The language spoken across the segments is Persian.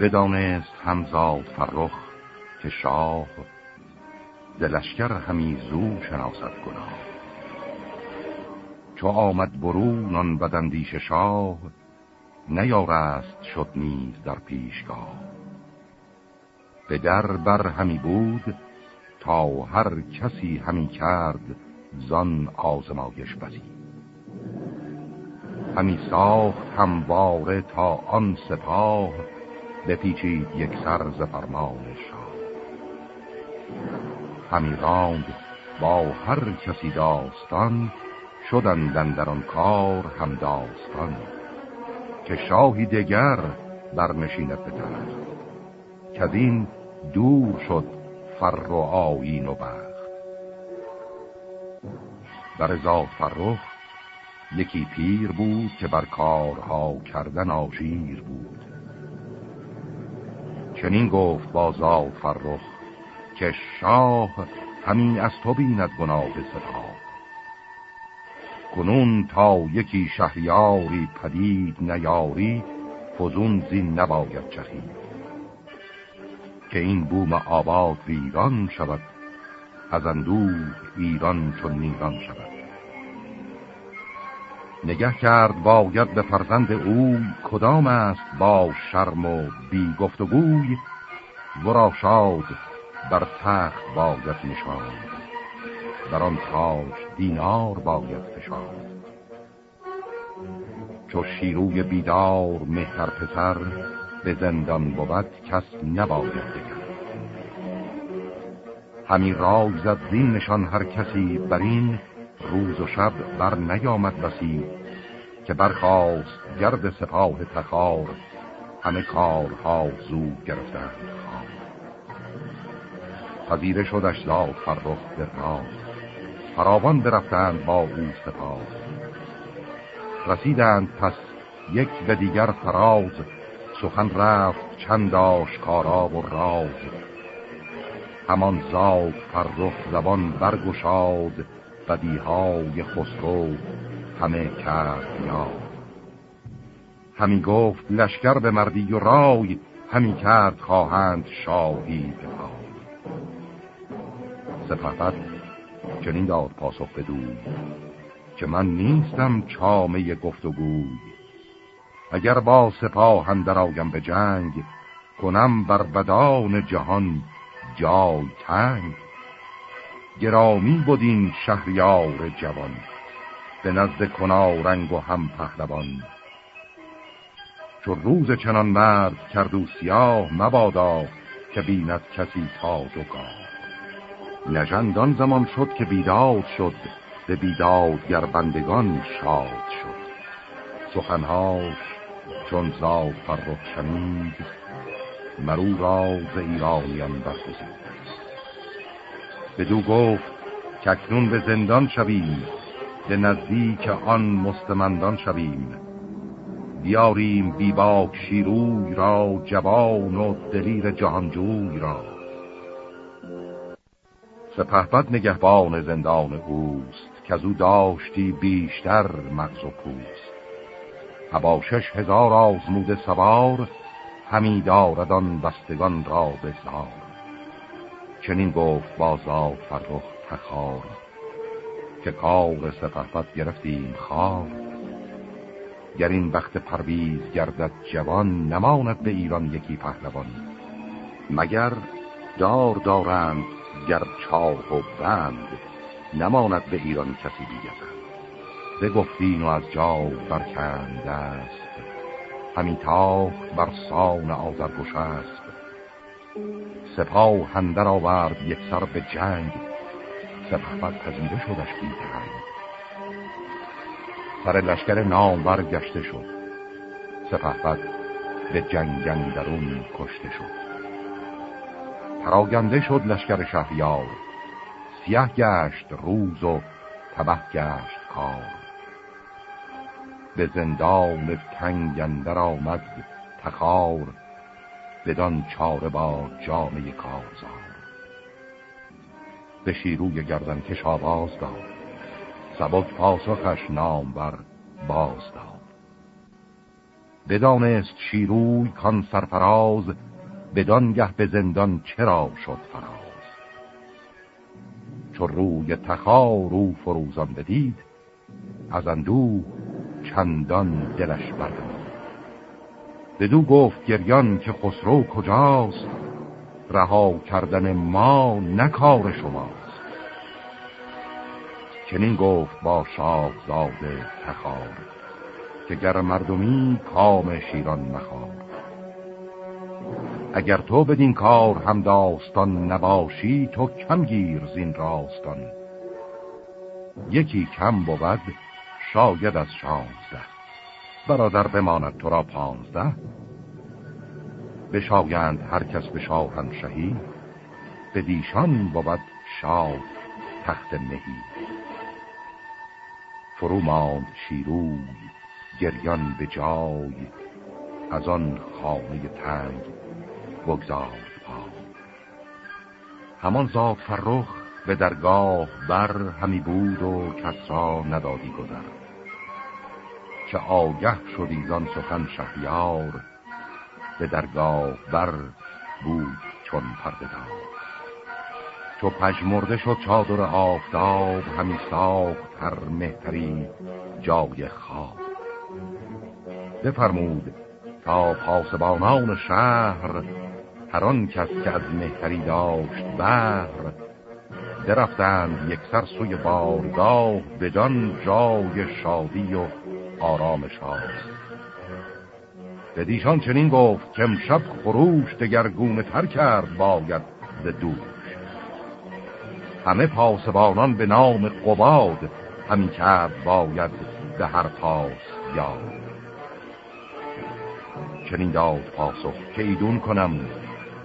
بدانست همزاد فرخ که شاه دلشکر همی زو شناسد گناه. چو آمد برون آن بدندیش شاه نیارست شد نیز در پیشگاه. به در بر همی بود تا هر کسی همی کرد زان آزمایش بزی همی ساخت همواره تا آن سپاه بپیچید یک سر ز فرمان شاه. همی راند با هر کسی داستان شدن در آن کار هم داستان که شاهی دگر برنشیند به که این دور شد فر و آیین و بخت. بر فرخ یکی پیر بود که بر کارها کردن آشیر بود. چنین گفت با زاد فرخ که شاه همین از تو بیند گناه سپاه کنون تا یکی شهریاری پدید نیاری فزون زین نباید چخید. که این بوم آباد ویران شود از اندوه ایران چون نیران شود. نگه کرد باید به فرزند او کدام است با شرم و بی گفتگوی ورا شاد بر تخت باید نشان بر آن تاج دینار باید فشان چو شیروی بیدار مهتر پسر به زندان بود کس نباید دگر. همی رای زد زین نشان هر کسی بر این روز و شب بر نیامد بسی که برخواست گرد سپاه تخار همه کارها زود گرفتند. پذیره شدش زاد فرخ در فراوان برفتند با او سپاه. رسیدند پس یک به دیگر فراز سخن رفت چند آشکارا و راز. همان زاد فرخ زبان برگشاد بدیهای خسرو همه کرد یا همی گفت لشکر به مردی و رای همی کرد خواهند شاهی به سپهبد چنین داد پاسخ بدوی که من نیستم چامه گفتگوی اگر با سپاه اندر آیم به جنگ کنم بر بدان جهان جای تنگ. گرامی بودین شهریار جوان. به نزد رنگ و هم پهلوان. چو روز چنان مرد کرد و سیاه مبادا که بیند کسی تاج و گاه زمان شد که بیداد شد به بیدادگر بندگان شاد شد. سخنهاش چون زاد فرخ شنید مرو راز ایرانیان برگزید بدو گفت که اکنون به زندان شویم. به نزدیک آن مستمندان شویم. بیاریم بیباک شیروی را جوان و دلیر جهانجوی را. سپهبد نگهبان زندان اوست که از او داشتی بیشتر مغز و پوست. هبا شش هزار آزمود سوار همی داردان بستگان را بزار چنین گفت بازاد فرخ تخار. که کار سپهبد گرفتیم خار گر این وقت پرویز گردد جوان نماند به ایران یکی پهلوان. مگر دار دارند گر چاه و بند نماند به ایران کسی به گفتین و از جاو برکند است همی تاخت بر سان آذر است سپاه هندر آورد یک سر به جنگ سپهبد پذیره شدش بیترنگ سر لشکر نامور گشته شد. سپهبد به جنگندرون کشته شد. پراگنده شد لشکر شهریار. سیه گشت روز و تبه گشت کار. به زندان تنگندر آمد تخار بدان چاره با جامعه کارزار. به شیروی گردن کش آواز داد. سبک پاسخش نام بر باز داد. بدانست شیروی کان سرفراز بدانگه به زندان چرا شد فراز. چو روی تخار رو فروزان بدید از اندو چندان دلش بردم بدو گفت گریان که خسرو کجاست؟ رها کردن ما نکار شماست. چنین گفت با زاده تخار که گر مردمی کام شیران مخار. اگر تو بدین کار هم داستان نباشی تو کم گیر زین راستان. یکی کم بود شاید از شانزده. برادر بماند تو را پانزده. بشایند هر کس به شاهنشهی به دیشان بود شاد تخت مهی. فرو ماند شیروی گریان به جای از آن خانه تنگ بگذار همان زاد فرخ به درگاه بر همی بود و کس را ندادی گذر. که آگه شدی زان سخن شهیار به درگاه بر بود چون پردگار چو پژمرده شد چادر آفتاب همی ساخت هر مهتری جای خواب. بفرمود تا پاسبانان شهر هر آن کس که از مهتری داشت بهر. درفتند یک سر سوی بارگاه بدان جای شادی و آرامش هاست به دیشان چنین گفت که امشب خروش دگرگونه تر کرد باید ز دوش. همه پاسبانان به نام قباد همین کرد باید به هر پاس یاد. چنین داد پاسخ که ایدون کنم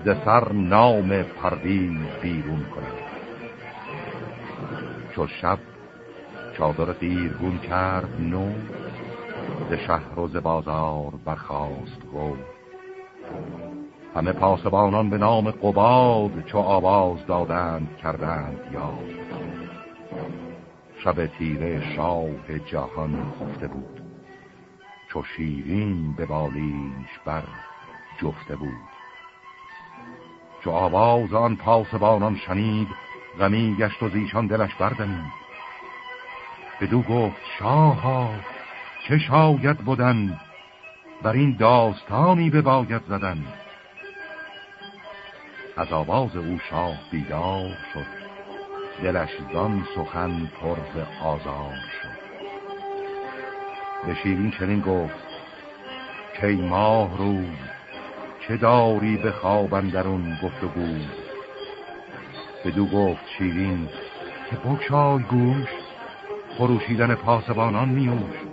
ز سر نام پرویز بیرون کنم. چو شب چادر دیرگون کرد نو ز شهر و ز بازار برخاست گو همه پاسبانان به نام قباد چو آواز دادند کردند یاد. شب تیره شاه جهان خفته بود. چو شیرین به بالیش بر جفته بود. چو آواز آن پاسبانان شنید غمی گشت و زیشان دلش بردمید. بدو گفت شاها چه شاید بودن بر این داستانی به باید زدن. از آواز او شاه بیدار شد دلش زان سخن پرز آزار شد. به شیرین چنین گفت کی ماه روز چه داری به خوابن درون گفت و بود بدو گفت شیرین که بکشای گوش خروشیدن پاسبانان میوش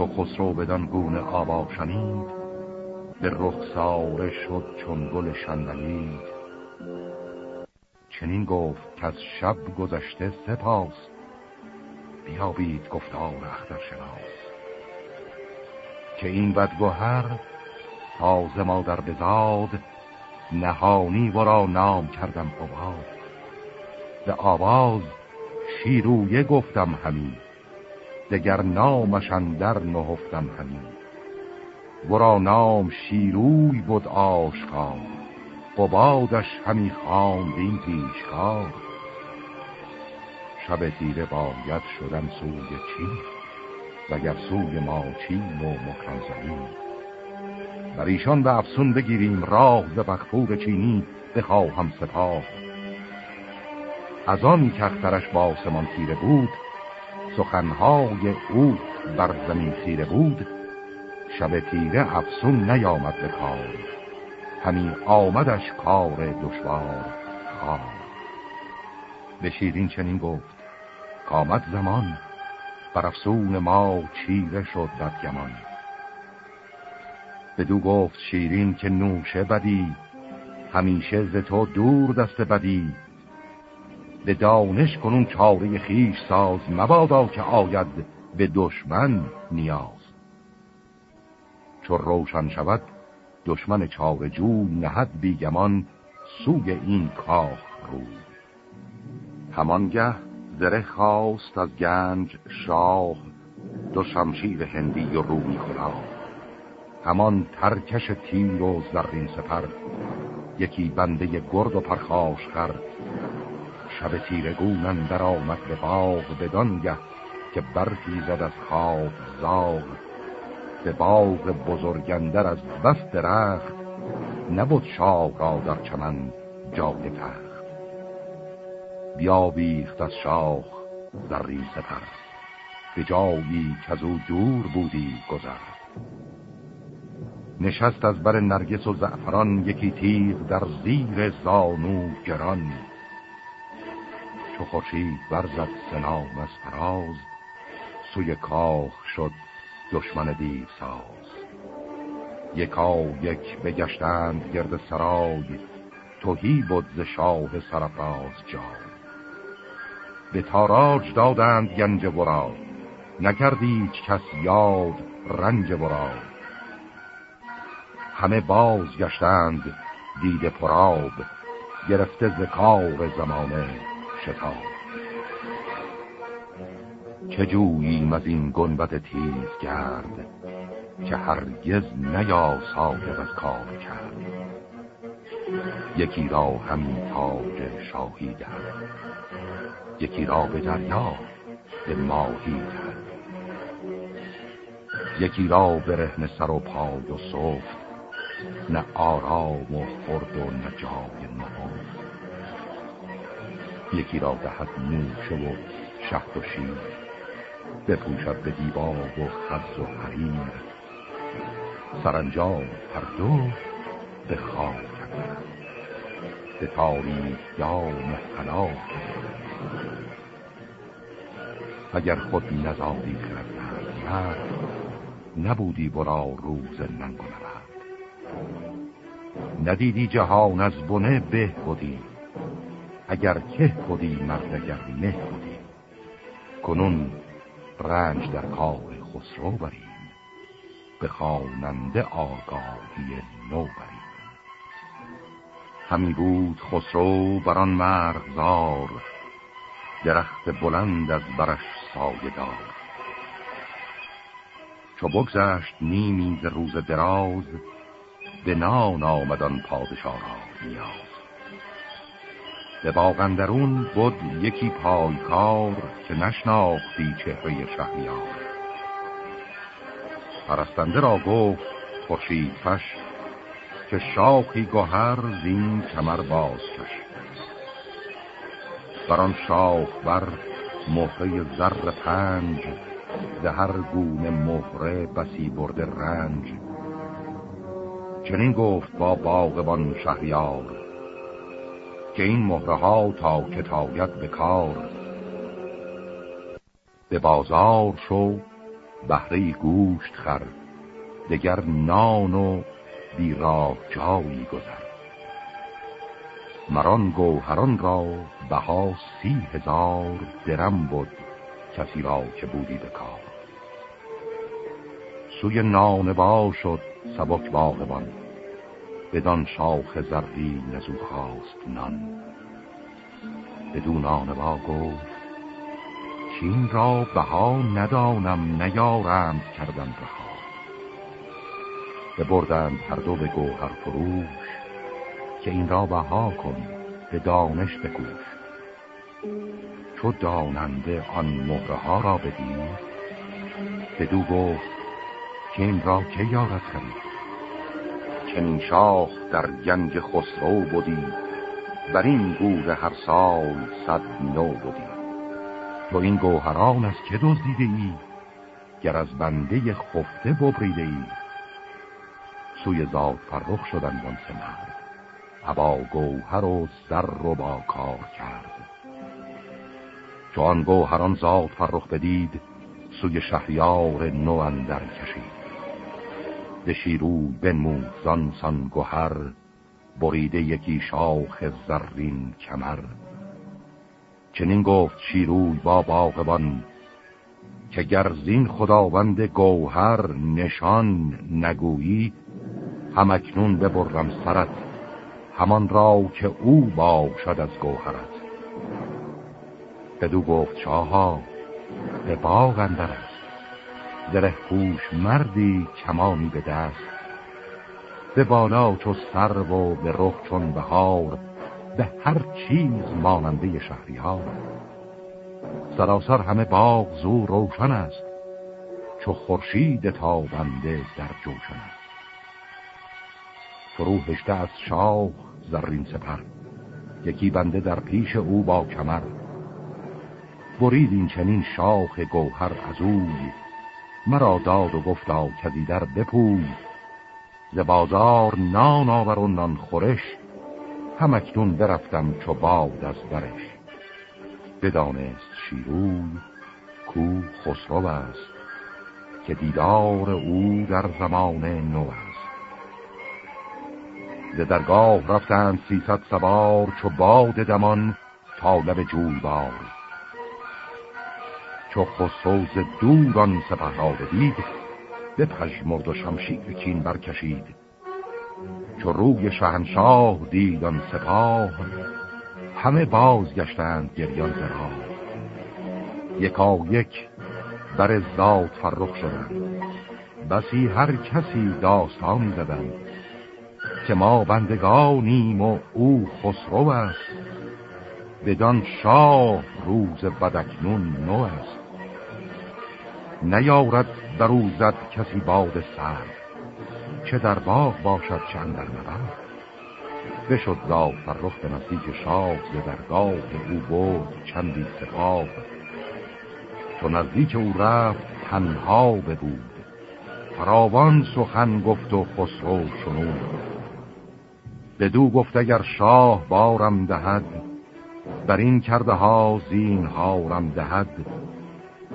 چو خسرو بدان گونه آوا شنید به رخساره شد چون گل شندلید. چنین گفت که از شب گذشته سپاس بیابید گفتار اختر شناس. که این بدگوهر تاز مادر بزاد نهانی ورا نام کردم قباد به آواز شیرویه گفتم همین دگر نامشان در نهفتم همین ورا نام شیروی بود آشکار قبادش همی این پیشکار. شب تیره باید شدن سوی چین وگر سوی ما چین و مکران زمین. بر ایشان به افسون بگیریم راه ز بخفور چینی بخواهم سپاه. از آن که اخترش با آسمان تیره بود سخنهای او بر زمین خیره بود شب تیره افسون نیامد به کار همین آمدش کار دشوار خواه به شیرین چنین گفت کامد زمان بر افسون ما چیره شد بدگمان بدو گفت شیرین که نوشه بدی همیشه ز تو دور دست بدی. به دانش کنون چاره خیش ساز مبادا که آید به دشمن نیاز. چو روشن شود دشمن چاره جو نهد بیگمان سوی این کاخ رو. همانگه زره خواست از گنج شاه دو شمشیر هندی و رومی خدا همان ترکش تیر و زرین سپر یکی بنده گرد و پرخاش خر شب تیرگونن در آمد به باغ بدانگه که برفی زد از خواب زاغ. به باغ بزرگندر از بست رخت نبود شاه را در چمن جای تخت. بیابیخت از شاخ زرین سپر به جایی که از او دور بودی گذر. نشست از بر نرگس و زعفران یکی تیغ در زیر زانو گران. چو خورشید برزد سنام از فراز. سوی کاخ شد دشمن دیو ساز یکا یک بگشتند گرد سرای. توهی بود ز شاه سرفراز جای. به تاراج دادند گنج برا نکردی کس یاد رنج برا همه باز گشتند دید پراب گرفته ز کار زمانه. شتاب چه جوییم از این گنبت تیز کرد که هرگز نیا ساید از کار کرد. یکی را همین تاج شاهی در یکی را به دریا به ماهی در یکی را برهن سر و پای و صفت نه آرام و خورد و نهفت یکی را دهد نوشه و شهد و شیر. بپوشد به دیبا و خز و حریر. سرانجام هر دو به خاک. به تاریخ دام حلاک اگر خود نزادی خردمند نبودی برا روز ننگ ندیدی جهان از بنه به بودی اگر که بودی مرد اگر نه بودی کنون رنج در کار خسرو بریم به خواننده آگاهی نو بریم. همی بود خسرو بران مرغزار درخت بلند از برش سایه دار. چو بگذشت نیمی ز روز دراز به نان آمدان پادشاه را نیاز به باغندرون بود یکی پایکار که نشناختی چهره شهریار. پرستنده را گفت خورشید فش که شاخی گوهر زین کمر باز کش. بران شاخ بر مهره زر پنج زهر گونه مهره بسی برده رنج. چنین گفت با باغبان شهریار که این مهره ها تا کتایت به کار. به بازار شو بهره گوشت خر دگر نان و بی راه جایی گذر. مران گوهران را بها سی هزار درم بود کسی را که بودی به کار. سوی نانبا شد سبک باغبان. بدان شاخ زرین نزو خواست نان. بدو نانبا گفت چین را بها ندانم نیارند کردن رها. بردند هر دو به گوهر فروش که این را بها کن به دانش بکوش. چو داننده آن مهره ها را بدید بدو گفت که این را که یارد خرید؟ چنین شاخ در گنج خسرو بودی بر این گور هر سال صد نو بودی تو این گوهران از که دزدیده ای؟ گر از بنده خفته ببریده ای؟ سوی زاد فرخ شدن بان سمر ابا گوهر و سر رو با کار کرد. چون گوهران زاد فرخ بدید سوی شهریار نو اندر کشید. ز شیروی بنمود زان سان گوهر بریده یکی شاخ زرین کمر. چنین گفت شیروی با باغبان که گرزین خداوند گوهر نشان نگویی همکنون ببرم سرت همان را که او باشد از گوهرت. بدو گفت شاها به باغ اندر است زره پوش مردی کمانی به دست. به بالا چو سر و به رخ چون بهار به هر چیز ماننده شهریار. سراسر همه باغ زو روشن است چو خورشید تابنده در جوشن است. فرو هشته از شاه زرین سپر یکی بنده در پیش او با کمر. برید این چنین شاخ گوهر از اوی مرا داد و گفتا کدی در بپوی. ز بازار نان آور و نان خورش همکنون برفتم چو باد از برش. بدانست شیروی کو خسرو است که دیدار او در زمان نو است. ز درگاه رفتند سیصد سوار چو باد دمان تا لب جوی بار چو خسرو ز دوران سپه را بدید به پژمرد و شمشیر کین برکشید. چو روی شهنشاه دیدان سپاه همه بازگشتند گریان زرا یکا یک بر ذات فرخ شدند. بسی هر کسی داستانی زدند که ما بندگانیم و او خسرو است. بدان شاه روز بدکنون نو است. نیارد در او زد کسی باد سر. چه در باغ باشد چند در نبرد بشد زاد فرخ به نزدیک شاه ز درگاه او برد چندی سپاه. تو نزدیک او رفت تنها ببود. فراوان سخن گفت و خسرو شنود. بدو گفت اگر شاه بارم دهد بر این کرده ها زین هارم دهد.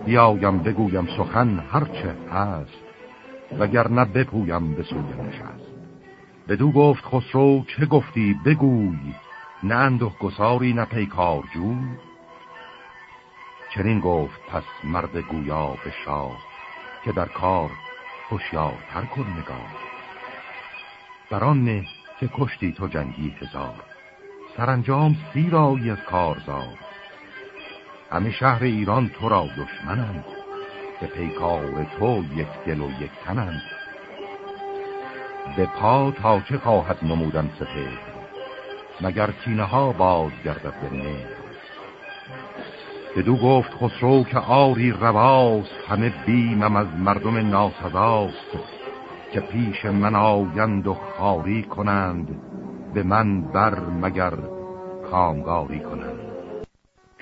بیایم بگویم سخن هرچه هست وگر نه بپویم به سوی نشست. بدو گفت خسرو چه گفتی؟ بگوی نه انده گساری نه پیکارجو چنین گفت پس مرد گویا به شاه که در کار هوشیارتر کن نگاه. بران نه که کشتی تو جنگی هزار سرانجام سیرایی از کارزار. همه شهر ایران تو را دشمنند. به پیکار تو یک دل و یک تنند. به پا تا چه خواهد نمودن سپه مگر کینه ها باز گردد به نه بدو گفت خسرو که آری رواست همه بیمم از مردم ناسزاست. که پیش من آیند و خاری کنند به من بر مگر کامگاری کنند.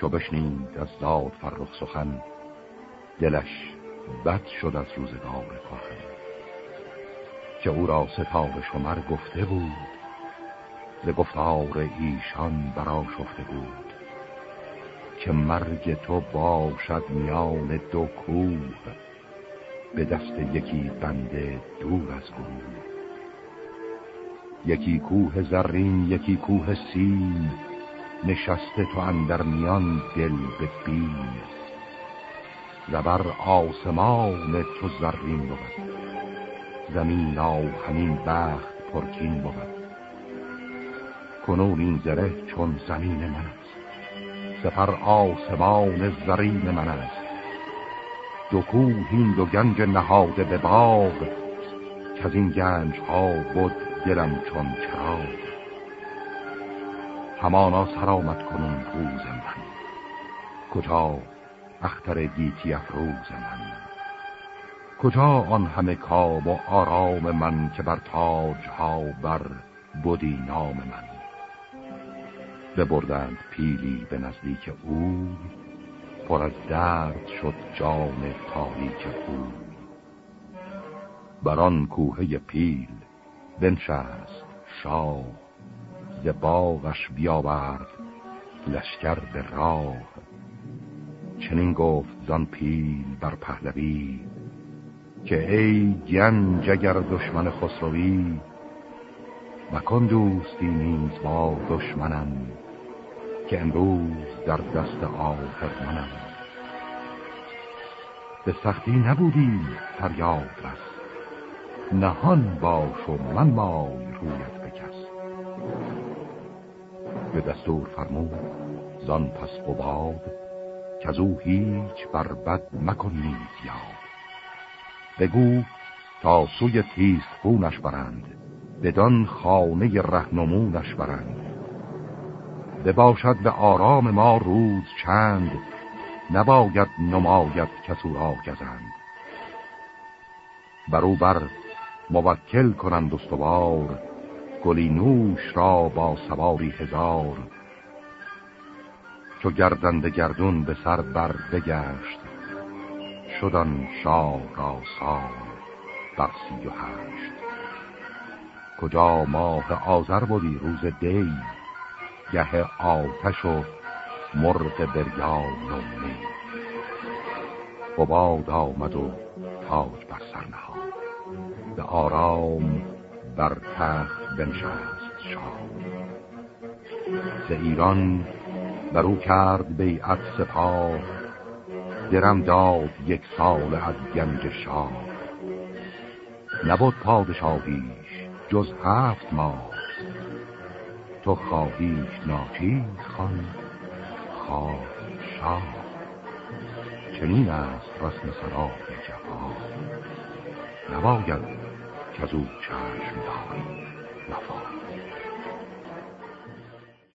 چو بشنید از داد فرخ سخن. دلش بد شد از روزگار کهن. که او را ستاره شمر گفته بود ز گفتار ایشان برا شفته بود. که مرگ تو باشد میان دو کوه به دست یکی بنده دور از گروه یکی کوه زرین یکی کوه سیم نشسته تو اندر میان دل به بیم زبر آسمان تو زرین بود. زمین همین بخت پرکین بود. کنون این زره چون زمین من است. سفر آسمان زرین من است. دو کوه این دو گنج نهاده به باغ. که از این گنج ها بود دلم چون چراغ. همانا سرامت کنون روز من. کجا اختر گیتی افروز من؟ کجا آن همه کاب و آرام من که بر تاج ها بر بودی نام من؟ ببردند پیلی به نزدیک او پر از درد شد جان تاریک او. بران کوهه پیل بنشست شاه ز باغش بیاورد لشکر به راه. چنین گفت زان پیل بر پهلوی که ای گنج اگر دشمن خسروی مکن دوستی نیز با دشمنم که امروز در دست آخر منم به سختی نبودی فریاد رست نهان باش و من مای رویت بکس. به دستور فرمود زان پس قباد که از او هیچ بر بد مکن نیز یاد. بگو تا سوی تیز خونش برند بدان خانه رهنمونش برند. بباشد به آرام ما روز چند نباید نماید کسو را گزند. برو بر موکل کنند استوار گلی نوش را با سواری هزار. چو گردنده گردون به سر بر بگشت شدن شاه را سال بر سی و هشت. کجا ماه آذر بودی روز دی گه آتش و مرغ بریان و می. بباد آمد و تاج بر سر نهاد به آرام بر تخت بنشست شاه. ز ایران برو کرد بیعت سپاه درم داد یک سال از گنج شاه. نبود پادشاهیش جز هفت ماه. تو خواهیش ناچیز خان خواه شاه چنین است رسم سرای جهان. نباید که از او چشم داری وفا